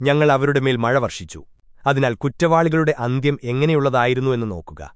ഞങ്ങൾ അവരുടെ മേൽ മഴ വർഷിച്ചു. അതിനാൽ കുറ്റവാളികളുടെ അന്ത്യം എങ്ങനെയുള്ളതായിരുന്നു എന്ന് നോക്കുക.